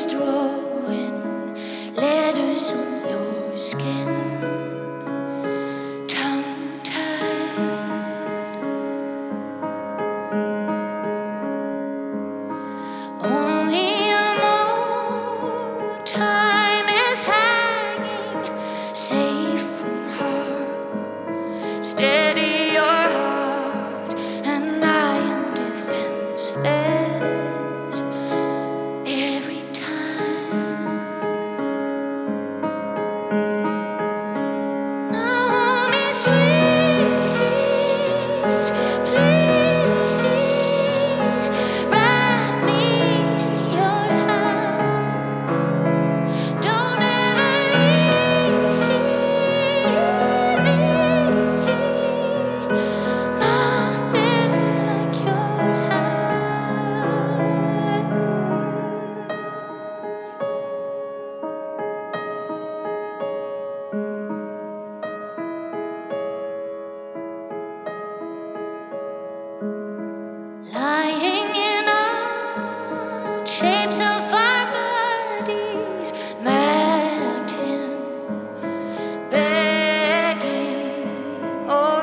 first row.